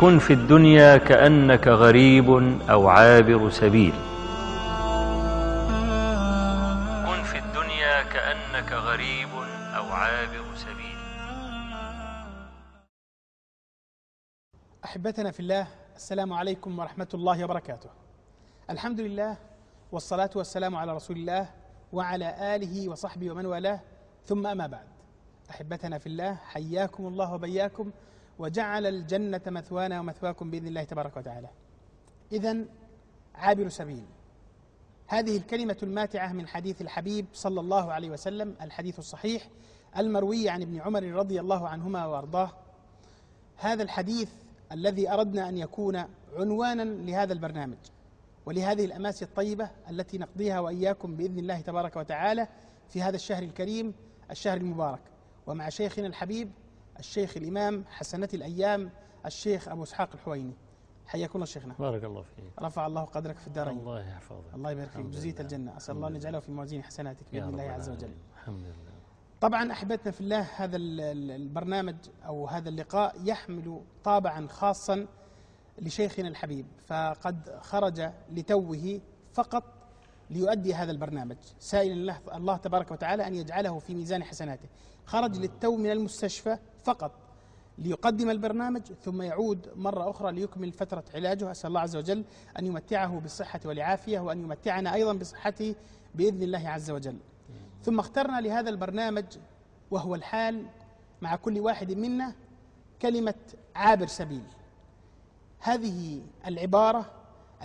كن في الدنيا كأنك غريب أو عابر سبيل. كن في الدنيا كأنك غريب أو عابر سبيل. أحبتنا في الله السلام عليكم ورحمة الله وبركاته. الحمد لله والصلاة والسلام على رسول الله وعلى آله وصحبه ومن والاه. ثم أما بعد. أحبتنا في الله حياكم الله وبياكم. وجعل الجنة مثوانا ومثواكم بإذن الله تبارك وتعالى. إذا عابر سبيل. هذه الكلمة الماتعة من حديث الحبيب صلى الله عليه وسلم الحديث الصحيح المروي عن ابن عمر رضي الله عنهما وأرضاه. هذا الحديث الذي أردنا أن يكون عنوانا لهذا البرنامج ولهذه الأماسي الطيبة التي نقضيها وإياكم بإذن الله تبارك وتعالى في هذا الشهر الكريم الشهر المبارك. ومع شيخنا الحبيب الشيخ الإمام حسنة الأيام الشيخ أبو إسحاق الحويني. حياكم الله شيخنا. بارك الله فيك. رفع الله قدرك في الدارين الله يحفظك. الله يبارك فيك. جزية لله. الجنة. أسأل الله أن يجعله في موازين حسناتك بإذن الله عز وجل. الحمد لله. طبعا احبتنا في الله هذا ال- ال- البرنامج أو هذا اللقاء يحمل طابعا خاصا لشيخنا الحبيب فقد خرج لتوه فقط ليؤدي هذا البرنامج. سائلا الله, الله تبارك وتعالى أن يجعله في ميزان حسناته. خرج للتو من المستشفى فقط ليقدم البرنامج ثم يعود مرة أخرى ليكمل فترة علاجه. أسأل الله عز وجل أن يمتعه بالصحة والعافية وأن يمتعنا أيضا بصحته بإذن الله عز وجل. ثم اخترنا لهذا البرنامج وهو الحال مع كل واحد منا كلمة عابر سبيل. هذه العبارة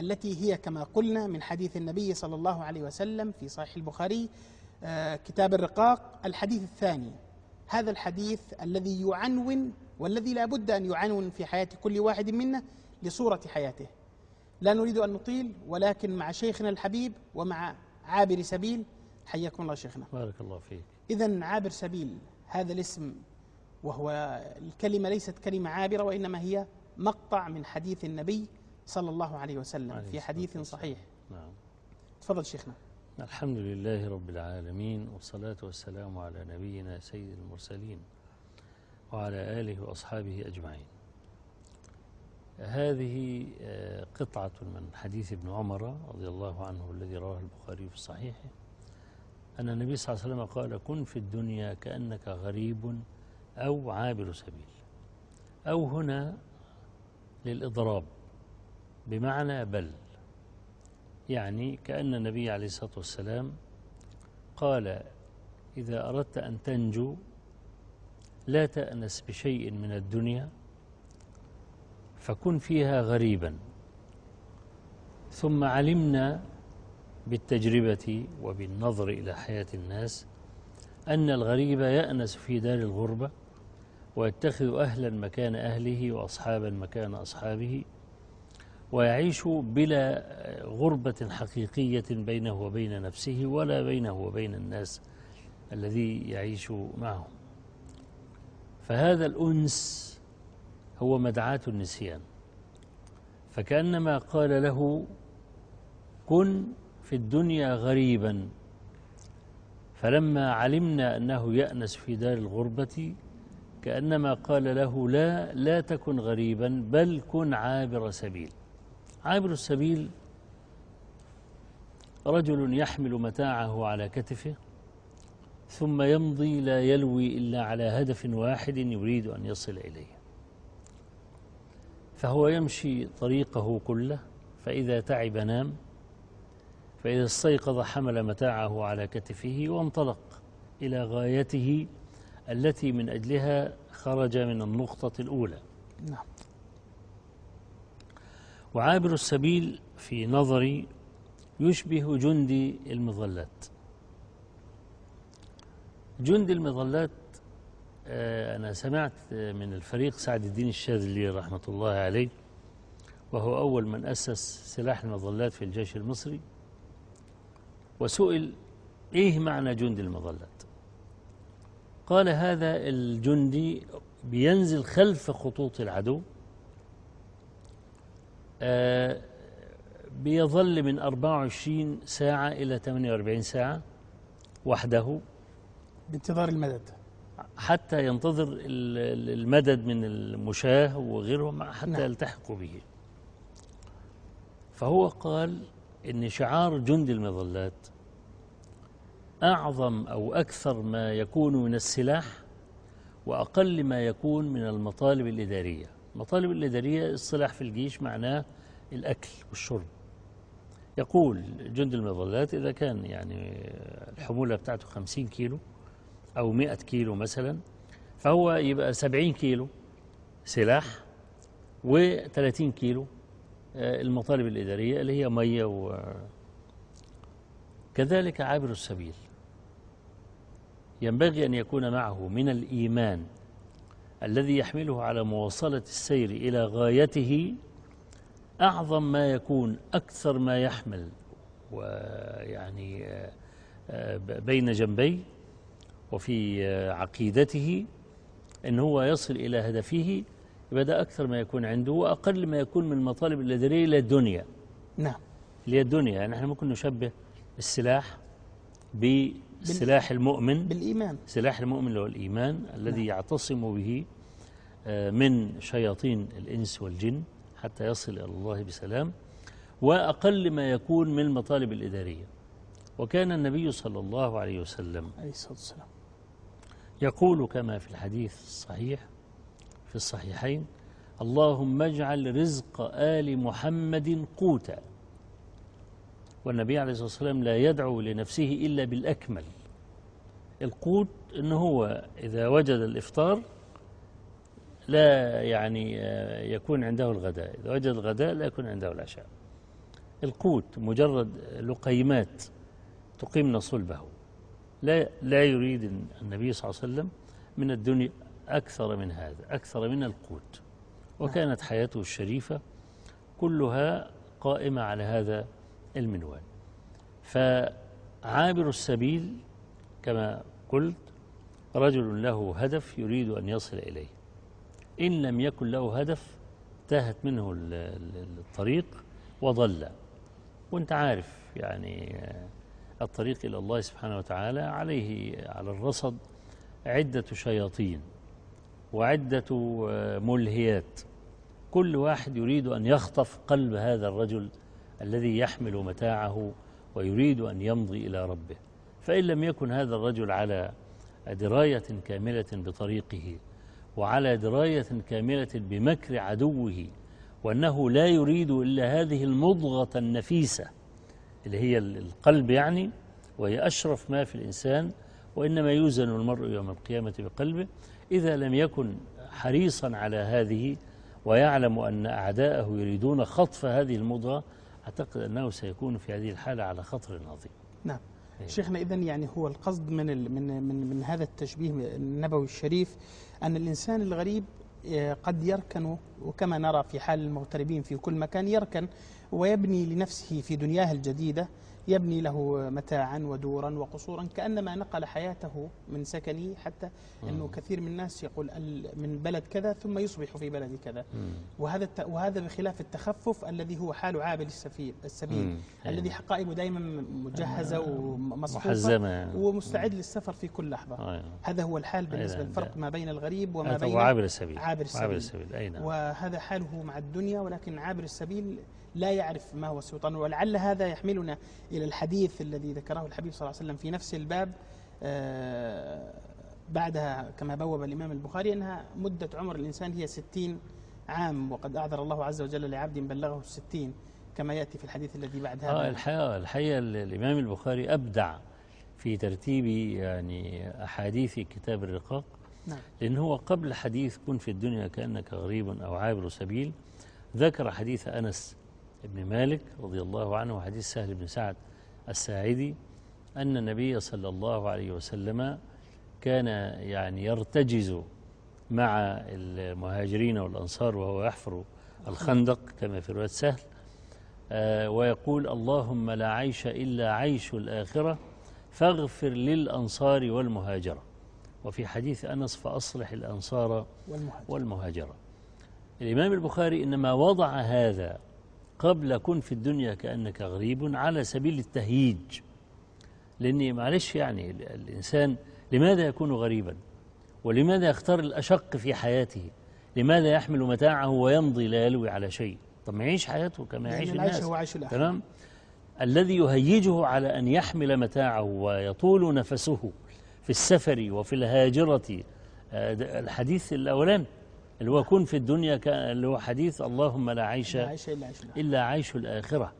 التي هي كما قلنا من حديث النبي صلى الله عليه وسلم في صحيح البخاري آه، كتاب الرقاق. الحديث الثاني هذا الحديث الذي يعنون والذي لا بد أن يعنون في حياة كل واحد منا لصورة حياته. لا نريد أن نطيل ولكن مع شيخنا الحبيب ومع عابر سبيل حياكم الله شيخنا. بارك الله فيك. إذا عابر سبيل هذا الاسم وهو الكلمة ليست كلمة عابرة وإنما هي مقطع من حديث النبي صلى الله عليه وسلم عليه في حديث. صحيح. نعم. تفضل شيخنا. الحمد لله رب العالمين والصلاة والسلام على نبينا سيد المرسلين وعلى آله وأصحابه أجمعين. هذه آه، قطعة من حديث ابن عمر رضي الله عنه الذي رواه البخاري في صحيحه أن النبي صلى الله عليه وسلم قال كن في الدنيا كأنك غريب أو عابر سبيل. أو هنا للإضراب. بمعنى بل. يعني كأن النبي عليه الصلاة والسلام قال إذا أردت أن تنجو لا تأنس بشيء من الدنيا فكن فيها غريبا. ثم علمنا بالتجربة وبالنظر إلى حياة الناس أن الغريب يأنس في دار الغربة ويتخذ أهلا مكان أهله وأصحابا مكان أصحابه ويعيش بلا غربة حقيقية بينه وبين نفسه ولا بينه وبين الناس الذي يعيش معهم فهذا الأنس هو مدعاة النسيان. فكأنما قال له كن في الدنيا غريبا. فلما علمنا أنه يأنس في دار الغربة كأنما قال له لا لا تكن غريبا بل كن عابر سبيل. عابر السبيل رجل يحمل متاعه على كتفه ثم يمضي لا يلوي إلا على هدف واحد يريد أن يصل إليه. فهو يمشي طريقه كله فإذا تعب نام فإذا استيقظ حمل متاعه على كتفه وانطلق إلى غايته التي من أجلها خرج من النقطة الأولى. نعم. وعابر السبيل في نظري يشبه جندي المظلات. جندي المظلات آه، أنا سمعت من الفريق سعد الدين الشاذلي رحمة الله عليه وهو أول من أسس سلاح المظلات في الجيش المصري وسئل إيه معنى جندي المظلات؟ قال هذا الجندي بينزل خلف خطوط العدو بيظل من 24 ساعة إلى 48 ساعة وحده. بانتظار المدد. حتى ينتظر ال- ال- المدد من المشاة وغيرهم حتى نعم. يلتحقوا به. فهو قال إن شعار جند المظلات أعظم أو أكثر ما يكون من السلاح وأقل ما يكون من المطالب الإدارية. المطالب الإدارية السلاح في الجيش معناه الأكل والشرب. يقول جند المظلات إذا كان يعني الحمولة بتاعته 50 كيلو أو 100 كيلو مثلا فهو يبقى 70 كيلو سلاح و30 كيلو آه، المطالب الإدارية اللي هي مية و كذلك عابر السبيل. ينبغي أن يكون معه من الإيمان الذي يحمله على مواصلة السير إلى غايته أعظم ما يكون أكثر ما يحمل. ويعني آه، آه، بين جنبيه وفي آه، عقيدته أن هو يصل إلى هدفه ده أكثر ما يكون عنده وأقل ما يكون من المطالب الإدارية إلى الدنيا. نعم. اللي هي الدنيا يعني إحنا ممكن نشبه السلاح بالسلاح المؤمن بالإيمان. سلاح المؤمن هو الإيمان الذي يعتصم به آه، من شياطين الإنس والجن حتى يصل إلى الله بسلام وأقل ما يكون من المطالب الإدارية. وكان النبي صلى الله عليه وسلم عليه الصلاة والسلام. يقول كما في الحديث الصحيح في الصحيحين اللهم اجعل رزق آل محمد قوتا. والنبي عليه الصلاة والسلام لا يدعو لنفسه إلا بالأكمل. القوت إن هو إذا وجد الإفطار لا يعني آه، يكون عنده الغداء. إذا وجد الغداء لا يكون عنده العشاء. القوت مجرد لقيمات تقيمن صلبه. لا لا يريد النبي صلى الله عليه وسلم من الدنيا أكثر من هذا أكثر من القوت. وكانت حياته الشريفة كلها قائمة على هذا المنوال. فعابر السبيل كما قلت رجل له هدف يريد أن يصل إليه. إن لم يكن له هدف تاهت منه ال- ال- الطريق وضل. وأنت عارف يعني الطريق إلى الله سبحانه وتعالى عليه على الرصد عدة شياطين وعدة ملهيات. كل واحد يريد أن يخطف قلب هذا الرجل الذي يحمل متاعه ويريد أن يمضي إلى ربه. فإن لم يكن هذا الرجل على دراية كاملة بطريقه وعلى دراية كاملة بمكر عدوه وأنه لا يريد إلا هذه المضغة النفيسة اللي هي القلب يعني وهي أشرف ما في الإنسان وإنما يوزن المرء يوم القيامة بقلبه إذا لم يكن حريصا على هذه ويعلم أن أعداءه يريدون خطف هذه المضغة أعتقد أنه سيكون في هذه الحالة على خطر عظيم نعم إيه. شيخنا إذا يعني هو القصد من ال من من من هذا التشبيه النبوي الشريف أن الإنسان الغريب آه، قد يركن وكما نرى في حال المغتربين في كل مكان يركن ويبني لنفسه في دنياه الجديدة يبني له متاعا ودورا وقصورا كأنما نقل حياته من سكنه حتى أنه كثير من الناس يقول من بلد كذا ثم يصبح في بلد كذا وهذا وهذا بخلاف التخفف الذي هو حال عابر السفير السبيل. الذي حقائبه دائما محزمة يعني. ومستعد للسفر في كل لحظة آه. هذا هو الحال بالنسبة نعم. للفرق ما بين الغريب وما بين عابر السبيل عابر السبيل. عابر السبيل أي نعم وهذا حاله مع الدنيا ولكن عابر السبيل لا يعرف ما هو السلطان ولعل هذا يحملنا إلى الحديث الذي ذكره الحبيب صلى الله عليه وسلم في نفس الباب آه، بعدها كما بوب الإمام البخاري أنها مدة عمر الإنسان هي ستين عام وقد أعذر الله عز وجل لعبد بلغه الستين كما يأتي في الحديث الذي بعد هذا. آه الحقيقة الحقيقة الإمام البخاري أبدع في ترتيب يعني أحاديث كتاب الرقاق نعم. لأن هو قبل حديث كن في الدنيا كأنك غريب أو عابر سبيل ذكر حديث أنس بن مالك رضي الله عنه وحديث سهل بن سعد الساعدي أن النبي صلى الله عليه وسلم كان يعني يرتجز مع المهاجرين والأنصار وهو يحفر الخندق كما في رواية سهل آه، ويقول اللهم لا عيش إلا عيش الآخرة فاغفر للأنصار والمهاجرة. وفي حديث أنس فأصلح الأنصار والمهاجر والمهاجرة. الإمام البخاري إنما وضع هذا قبل كن في الدنيا كأنك غريب على سبيل التهييج. لأن معلش يعني ال- الإنسان لماذا يكون غريبا؟ ولماذا يختار الأشق في حياته؟ لماذا يحمل متاعه ويمضي لا يلوي على شيء؟ طب ما يعيش حياته كما يعيش الناس. هو الآخرة تمام؟ الذي يهيجه على أن يحمل متاعه ويطول نفسه في السفر وفي الهاجرة. آه، الحديث الأولاني اللي هو كن في الدنيا اللي هو حديث اللهم لا عيش لا عيش إلا عيش الآخرة إلا عيش الآخرة.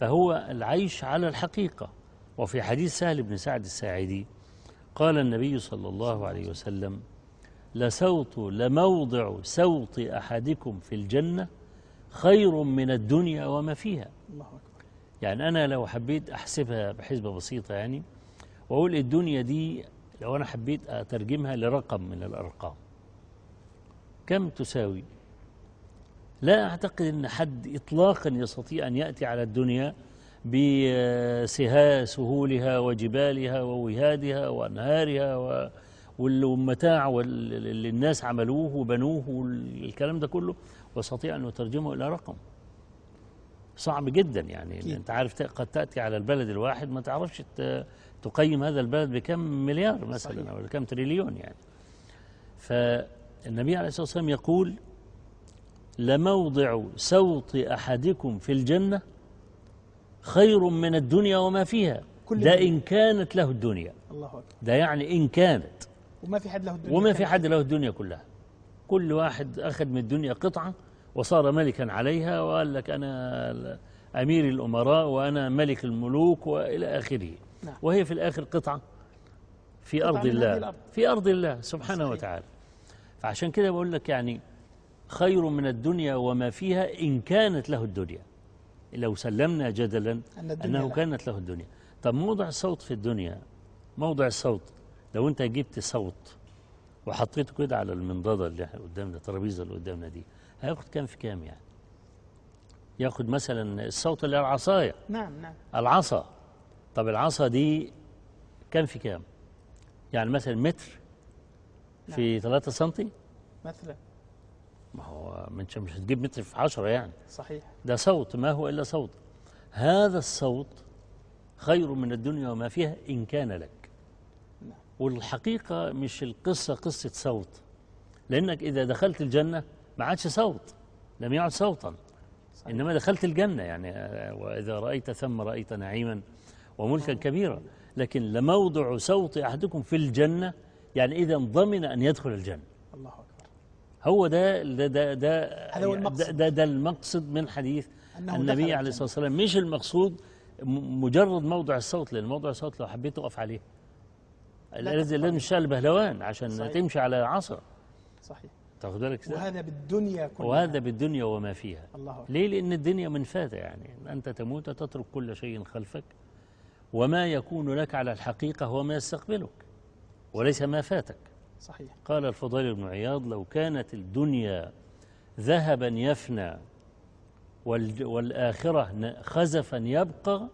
فهو العيش على الحقيقة. وفي حديث سهل بن سعد الساعدي قال النبي صلى الله عليه وسلم لسوط لموضع سوط أحدكم في الجنة خير من الدنيا وما فيها. الله أكبر. يعني أنا لو حبيت أحسبها بحسبة بسيطة يعني وأقول الدنيا دي لو أنا حبيت أترجمها لرقم من الأرقام كم تساوي لا أعتقد أن حد إطلاقا يستطيع أن يأتي على الدنيا بسها سهولها وجبالها ووهادها وأنهارها و- والمتاع وال- اللي الناس عملوه وبنوه والكلام ده كله واستطيع أن أترجمه إلى رقم صعب جدا يعني. انت عارف قد تاتي على البلد الواحد ما تعرفش تقيم هذا البلد بكم مليار مثلا. أو كم تريليون يعني فالنبي عليه الصلاة والسلام يقول لموضع سوط أحدكم في الجنة خير من الدنيا وما فيها كل ده. إن كانت له الدنيا الله أكبر ده يعني إن كانت وما في حد له الدنيا وما في. حد له الدنيا كلها كل واحد أخذ من الدنيا قطعة وصار ملكا عليها وقال لك أنا أمير الأمراء وأنا ملك الملوك وإلى آخره نعم. وهي في الآخر قطعة في أرض الله. الأرض. في أرض الله سبحانه صحيح. وتعالى. فعشان كده بقول لك يعني خير من الدنيا وما فيها إن كانت له الدنيا. لو سلمنا جدلا أن أنه له. كانت له الدنيا. طب موضع الصوت في الدنيا موضع الصوت لو أنت جبت صوت وحطيته كده على المنضدة اللي قدامنا الترابيزة اللي قدامنا دي هياخد كام في كام يعني؟ ياخد مثلا الصوت اللي على العصاية. نعم نعم. العصا. طب العصا دي كام في كام؟ يعني مثلا متر في 3 سنتي؟ مثلا. ما هو مش مش هتجيب متر في 10 يعني. صحيح. ده صوت ما هو إلا صوت. هذا الصوت خير من الدنيا وما فيها إن كان لك. نعم. والحقيقة مش القصة قصة صوت. لأنك إذا دخلت الجنة ما عادش صوت لم يعد صوتا. صحيح. إنما دخلت الجنة يعني آه، وإذا رأيت ثم رأيت نعيما. وملكا كبيرا لكن لموضع صوت أحدكم في الجنة يعني إذا ضمن أن يدخل الجنة. الله أكبر. هو ده ده ده ده هذا هو ده, المقصد. ده, ده المقصد من حديث النبي عليه. الصلاة والسلام. مش المقصود مجرد موضع الصوت لأن موضع الصوت لو حبيت تقف عليه. لازم الشال بهلوان عشان صحيح. تمشي على عصا صحيح. تاخد بالك؟ وهذا بالدنيا كلها. وهذا بالدنيا وما فيها. الله أكبر. ليه؟ لأن الدنيا منفاته يعني. أنت تموت تترك كل شيء خلفك. وما يكون لك على الحقيقة هو ما يستقبلك وليس ما فاتك. صحيح. قال الفضيل بن عياض لو كانت الدنيا ذهبا يفنى والآخرة خزفا يبقى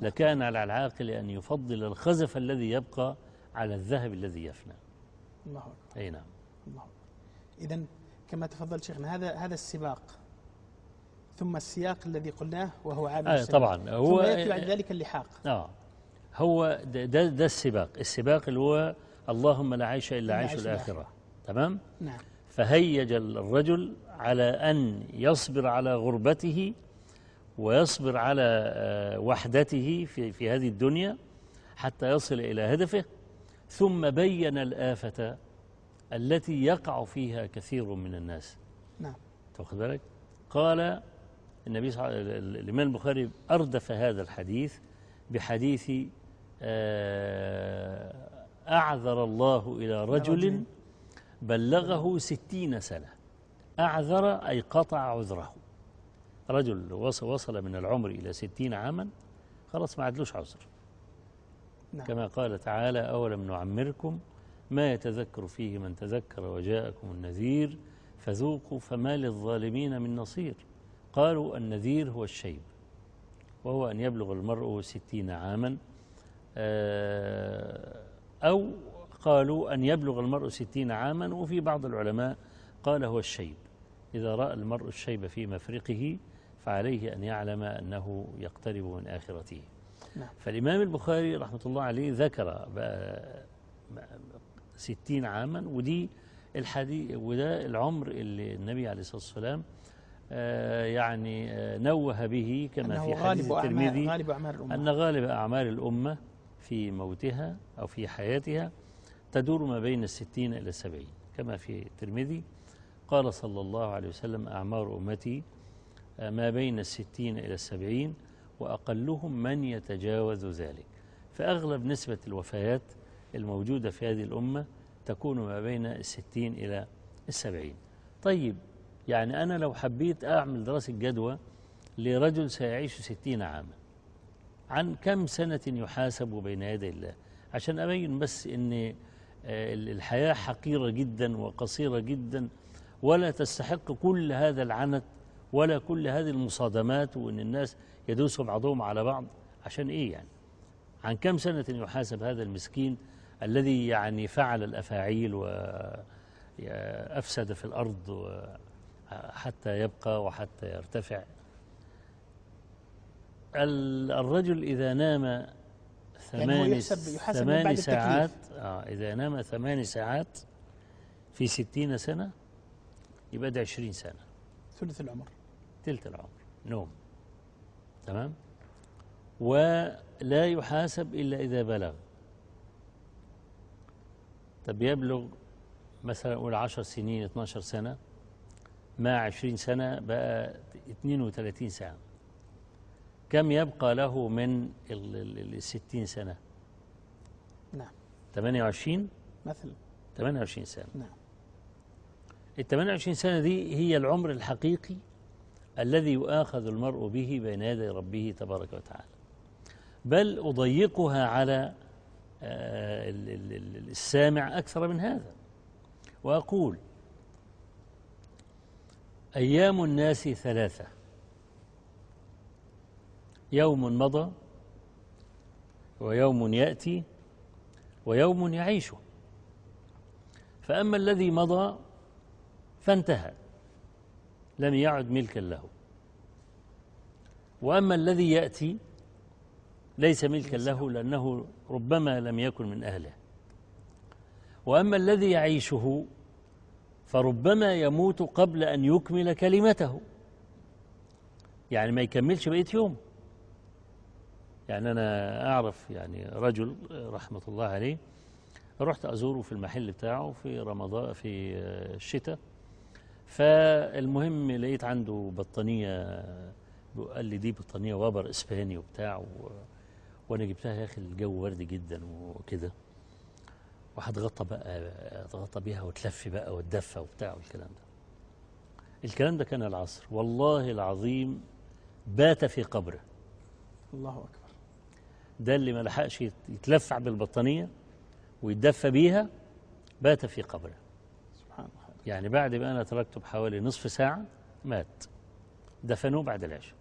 لكان على العاقل أن يفضل الخزف الذي يبقى على الذهب الذي يفنى. الله أكبر. أي نعم. الله أكبر. إذا كما تفضل شيخنا هذا هذا السباق ثم السياق الذي قلناه وهو عابر آه. طبعا. هو ثم يأتي بعد ذلك اللحاق. آه هو ده, ده, ده السباق. السباق اللي هو اللهم لا عيش إلا عيش الآخرة. تمام؟ نعم. فهيج الرجل على أن يصبر على غربته ويصبر على آه، وحدته في, في هذه الدنيا حتى يصل إلى هدفه. ثم بين الآفة التي يقع فيها كثير من الناس. نعم. تأخذ بالك؟ قال النبي صلى الله عليه وسلم الإمام البخاري أردف هذا الحديث بحديث آه، أعذر الله إلى رجل. بلغه ستين سنة. أعذر أي قطع عذره. رجل وص- وصل من العمر إلى ستين عاما خلاص ما عدلوش عذر. نعم. كما قال تعالى أولم نعمركم ما يتذكر فيه من تذكر وجاءكم النذير فذوقوا فما للظالمين من نصير. قالوا النذير هو الشيب وهو أن يبلغ المرء ستين عاما آه، أو قالوا أن يبلغ المرء ستين عاما وفي بعض العلماء قال هو الشيب. إذا رأى المرء الشيب في مفرقه فعليه أن يعلم أنه يقترب من آخرته. نعم. فالإمام البخاري رحمة الله عليه ذكر ستين عاما ودي الحديث وده العمر اللي النبي عليه الصلاة والسلام يعني آه، نوه به كما في حديث الترمذي غالب أعمال الأمة. أن غالب أعمال الأمة في موتها أو في حياتها تدور ما بين الستين إلى السبعين. كما في الترمذي قال صلى الله عليه وسلم أعمار أمتي آه، ما بين الستين إلى السبعين وأقلهم من يتجاوز ذلك. فأغلب نسبة الوفيات الموجودة في هذه الأمة تكون ما بين الستين إلى السبعين. طيب يعني أنا لو حبيت أعمل دراسة جدوى لرجل سيعيش ستين عاما عن كم سنة يحاسب بين يدي الله؟ عشان أبين بس أن آه، الحياة حقيرة جدا وقصيرة جدا ولا تستحق كل هذا العنت ولا كل هذه المصادمات وأن الناس يدوسوا بعضهم على بعض. عشان إيه يعني؟ عن كم سنة يحاسب هذا المسكين الذي يعني فعل الأفاعيل وأفسد في الأرض و- حتى يبقى وحتى يرتفع. ال- الرجل إذا نام يعني ثمان يحسب- يحاسب من ثمان ساعات آه إذا نام ثمان ساعات في ستين سنة يبقى ده عشرين سنة. ثلث العمر. تلت العمر نوم. تمام؟ ولا يحاسب إلا إذا بلغ. طب يبلغ مثلا قول عشر سنين 12 سنة مع عشرين سنة بقى 32 سنة كم يبقى له من ال- ال- الستين سنة؟ نعم. 28 مثلا. 28 سنة. نعم. ال 28 سنة دي هي العمر الحقيقي الذي يؤاخذ المرء به بين يدي ربه تبارك وتعالى. بل أضيقها على آه، ال- ال- ال- السامع أكثر من هذا. وأقول أيام الناس ثلاثة. يوم مضى ويوم يأتي ويوم يعيشه فأما الذي مضى فانتهى لم يعد ملكا له. وأما الذي يأتي ليس ملكا له لأنه ربما لم يكن من أهله. وأما الذي يعيشه فربما يموت قبل أن يكمل كلمته. يعني ما يكملش بقية يوم. يعني أنا أعرف يعني رجل رحمة الله عليه رحت أزوره في المحل بتاعه في رمضان في الشتاء. فالمهم لقيت عنده بطانية قال لي دي بطانية وبر إسباني وبتاع و... وأنا جبتها يا أخي الجو برد جدا وكده. وهتغطى بقى اتغطى بيها وتلف بقى وتدفى وبتاع والكلام ده. الكلام ده كان العصر. والله العظيم بات في قبره. الله أكبر. ده اللي ما لحقش يت- يتلفع بالبطانية ويتدفى بيها بات في قبره. سبحان الله. يعني بعد ما أنا تركته بحوالي نصف ساعة مات. دفنوه بعد العشاء.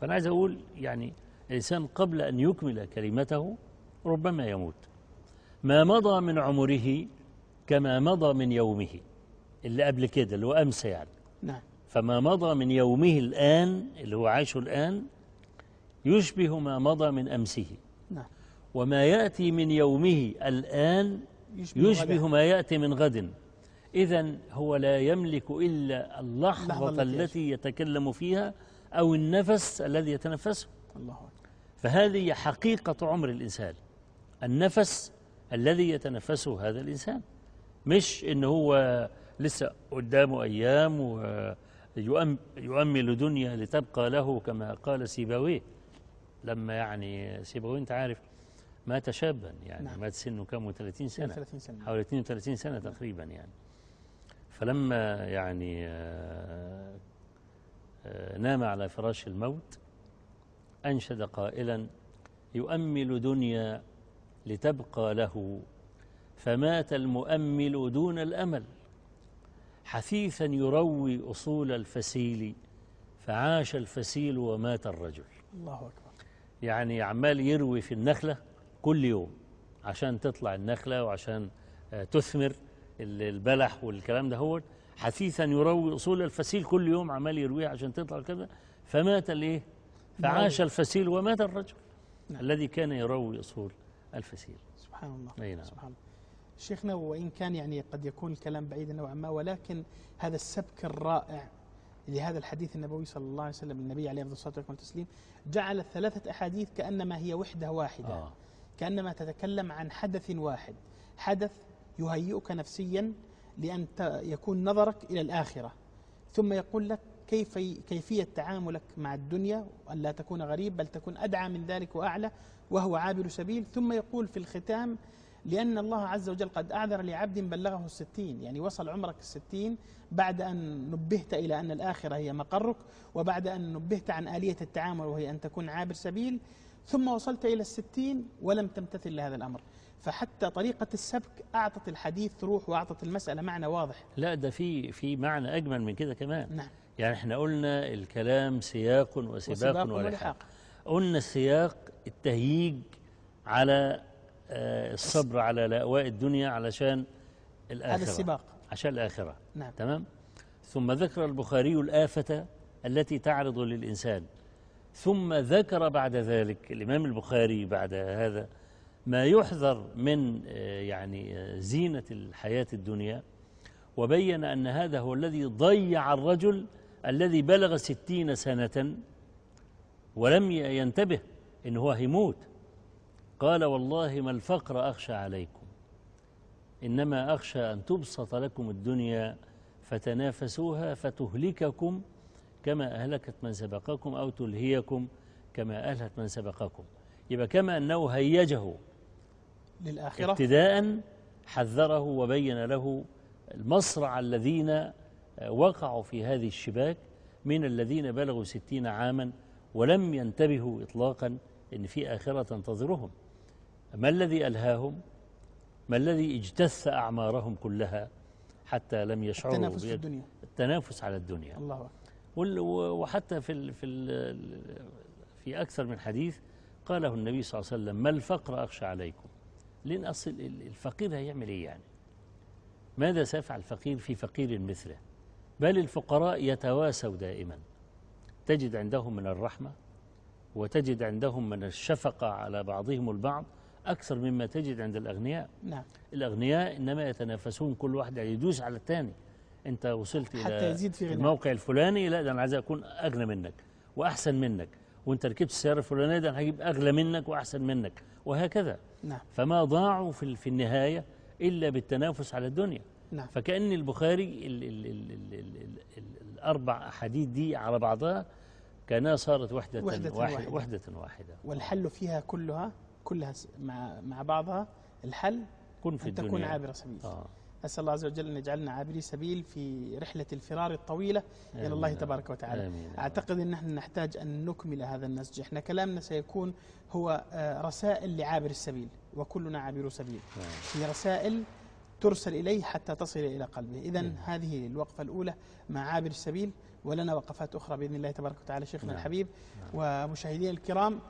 فأنا عايز أقول يعني الإنسان قبل أن يكمل كلمته ربما يموت. ما مضى من عمره كما مضى من يومه. اللي قبل كده اللي هو أمس يعني. نعم. فما مضى من يومه الآن اللي هو عايشه الآن يشبه ما مضى من أمسه. نعم. وما يأتي من يومه الآن يشبه غدا. ما يأتي من غد. إذا هو لا يملك إلا اللحظة التي يتكلم فيها أو النفس الذي يتنفسه. الله أكبر. فهذه حقيقة عمر الإنسان. النفس الذي يتنفسه هذا الإنسان. مش إن هو لسه قدامه أيام ويؤمل دنيا لتبقى له كما قال سيبويه. لما يعني سيبويه أنت عارف مات شابا يعني نعم. مات سنه كم؟ 30 سنة. 30 سنة. حوالي 32 سنة تقريبا يعني. فلما يعني آه، نام على فراش الموت أنشد قائلا يؤمل دنيا لتبقى له. فمات المؤمل دون الأمل. حثيثا يروي أصول الفسيل فعاش الفسيل ومات الرجل. الله أكبر. يعني عمال يروي في النخلة كل يوم عشان تطلع النخلة وعشان آه، تثمر ال- البلح والكلام ده هو. حثيثا يروي أصول الفسيل كل يوم عمال يرويها عشان تطلع كده فمات الايه فعاش الفسيل ومات الرجل. نعم. الذي كان يروي أصول الفسيل سبحان الله أي نعم. سبحان الله. شيخنا وإن كان يعني قد يكون الكلام بعيدا نوعا ما ولكن هذا السبك الرائع لهذا الحديث النبوي صلى الله عليه وسلم النبي عليه الصلاة والتسليم جعل الثلاثة أحاديث كأنما هي وحدة واحدة. آه. كأنما تتكلم عن حدث واحد. حدث يهيئك نفسيا لأن يكون نظرك إلى الآخرة. ثم يقول لك كيف كيفية تعاملك مع الدنيا أن لا تكون غريب بل تكون أدعى من ذلك وأعلى. وهو عابر سبيل ثم يقول في الختام لأن الله عز وجل قد أعذر لعبد بلغه الستين يعني وصل عمرك الستين بعد أن نبهت إلى أن الآخرة هي مقرك وبعد أن نبهت عن آلية التعامل وهي أن تكون عابر سبيل ثم وصلت إلى الستين ولم تمتثل لهذا الأمر. فحتى طريقة السبك أعطت الحديث روح وأعطت المسألة معنى واضح. لا ده في في معنى أجمل من كده كمان. نعم. يعني إحنا قلنا الكلام سياق وسباق, وسباق ولحاق. قلنا السياق التهييج على آه، الصبر على لأواء الدنيا علشان الآخرة. هذا السباق. عشان الآخرة. نعم. تمام؟ ثم ذكر البخاري الآفة التي تعرض للإنسان. ثم ذكر بعد ذلك الإمام البخاري بعد هذا ما يحذر من آه، يعني آه، زينة الحياة الدنيا وبين أن هذا هو الذي ضيع الرجل الذي بلغ ستين سنة ولم ينتبه إن هو هيموت. قال والله ما الفقر أخشى عليكم. إنما أخشى أن تبسط لكم الدنيا فتنافسوها فتهلككم كما أهلكت من سبقكم أو تلهيكم كما أهلكت من سبقكم. يبقى كما أنه هيجه للآخرة. ابتداء حذره وبين له المصرع الذين وقعوا في هذه الشباك من الذين بلغوا ستين عاما ولم ينتبهوا إطلاقا إن في آخرة تنتظرهم. ما الذي ألهاهم؟ ما الذي اجتث أعمارهم كلها حتى لم يشعروا التنافس في الدنيا. التنافس على الدنيا. الله وحتى في ال في ال في أكثر من حديث قاله النبي صلى الله عليه وسلم ما الفقر أخشى عليكم؟ لأن أصل ال- الفقير هيعمل إيه يعني؟ ماذا سيفعل الفقير في فقير مثله؟ بل الفقراء يتواسوا دائما. تجد عندهم من الرحمة وتجد عندهم من الشفقة على بعضهم البعض أكثر مما تجد عند الأغنياء نعم. الأغنياء إنما يتنافسون كل واحد يدوس على الثاني أنت وصلت حتى إلى يزيد في الموقع الفلاني لا ده أنا عايز أكون أغنى منك وأحسن منك وأنت ركبت السيارة الفلانية ده أنا هجيب أغلى منك وأحسن منك وهكذا نعم. فما ضاعوا في, في النهاية إلا بالتنافس على الدنيا نعم. فكأن البخاري الـ الـ الـ الـ الـ الـ الـ الأربع أحاديث دي على بعضها كأنها صارت وحدة, وحدة واحدة, واحدة. وحدة واحدة والحل فيها كلها كلها مع مع بعضها الحل كن في أن تكون الدنيا عابر سبيل آه. أسأل الله عز وجل أن يجعلنا عابري سبيل في رحلة الفرار الطويلة إلى. الله تبارك وتعالى آمين. أعتقد أن نحن نحتاج أن نكمل هذا النسج إحنا كلامنا سيكون هو آه، رسائل لعابر السبيل وكلنا عابر سبيل نعم. هي رسائل ترسل إليه حتى تصل إلى قلبه إذا هذه الوقفة الأولى مع عابر السبيل ولنا وقفات أخرى بإذن الله تبارك وتعالى شيخنا نعم. الحبيب ومشاهدينا الكرام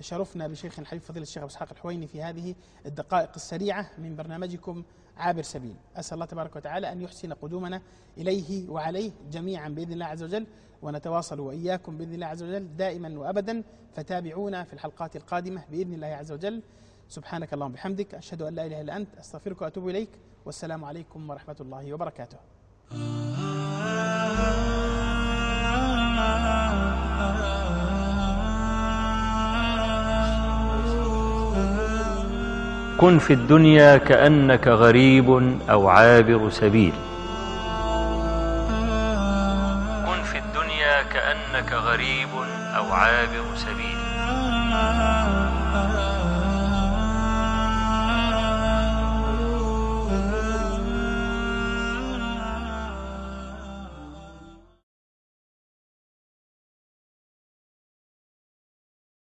شرفنا بشيخ الحبيب فضيلة الشيخ أبو إسحاق الحويني في هذه الدقائق السريعة من برنامجكم عابر سبيل. أسأل الله تبارك وتعالى أن يحسن قدومنا إليه وعليه جميعا بإذن الله عز وجل ونتواصل وإياكم بإذن الله عز وجل دائما وأبدا فتابعونا في الحلقات القادمة بإذن الله عز وجل. سبحانك اللهم وبحمدك أشهد أن لا إله إلا أنت أستغفرك وأتوب إليك والسلام عليكم ورحمة الله وبركاته. كن في الدنيا كأنك غريب أو عابر سبيل. كن في الدنيا كأنك غريب أو عابر